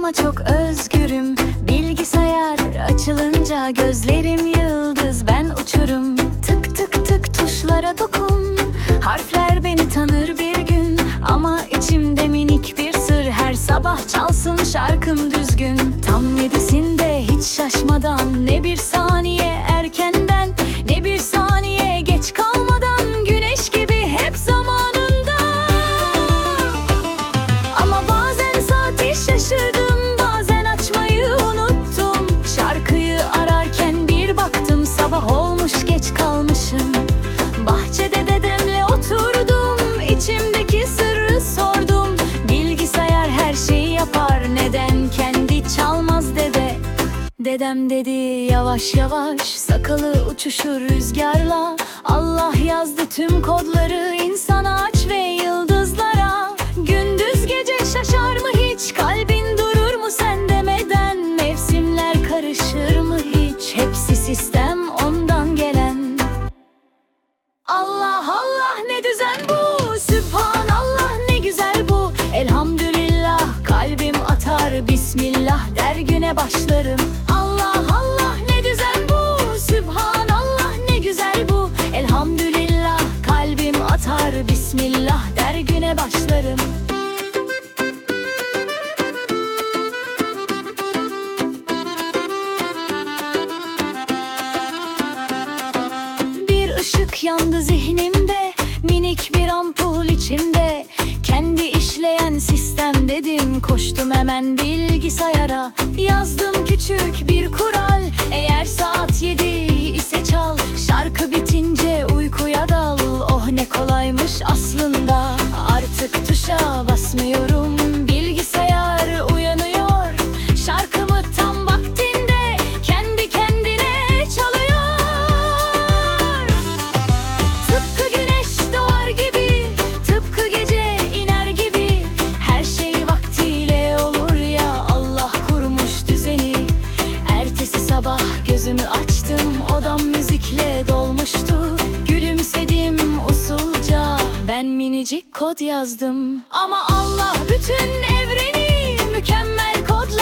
ama çok özgürüm. Bilgisayar açılınca gözlerim yıldız. Ben uçurum. Tık tık tık tuşlara dokun. Harfler beni tanır bir gün. Ama içimde minik bir sır. Her sabah çalsın şarkım düzgün. Tam yedisinde hiç şaşmadan Ne bir saniye erkenden Bahçede dedemle oturdum İçimdeki sırrı sordum. Bilgisayar her şeyi yapar Neden kendi çalmaz dede? Dedem dedi yavaş yavaş Sakalı uçuşur rüzgarla. Allah yazdı tüm kodları insana aç ve Bismillah der güne başlarım. Allah Allah ne düzen bu. Sübhanallah ne güzel bu. Elhamdülillah kalbim atar. Bismillah der güne başlarım. Bir ışık yandı zihnimde Minik bir ampul içimde. Kendi işleyen sistem dedim Koştum hemen bilgisayara Yazdım küçük sabah gözümü açtım Odam müzikle dolmuştu. Gülümsedim usulca Ben minicik kod yazdım. Ama Allah bütün evreni mükemmel kodla